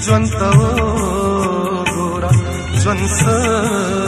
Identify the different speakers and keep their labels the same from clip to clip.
Speaker 1: 전 떠오라 전 서.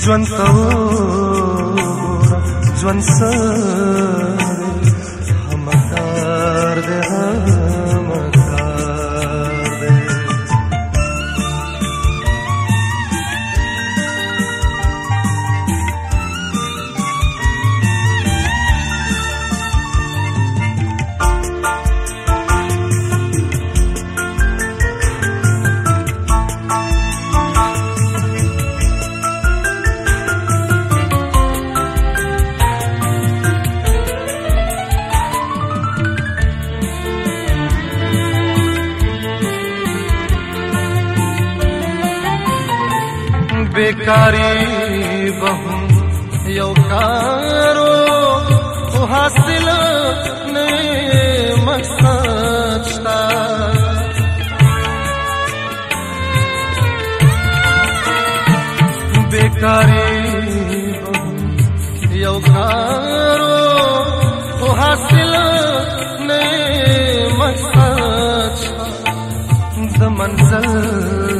Speaker 1: juan tawora juan sa बेकारी बहु यो कारो हासिल ने मकसद बेकारी यो हासिल ने मकसद द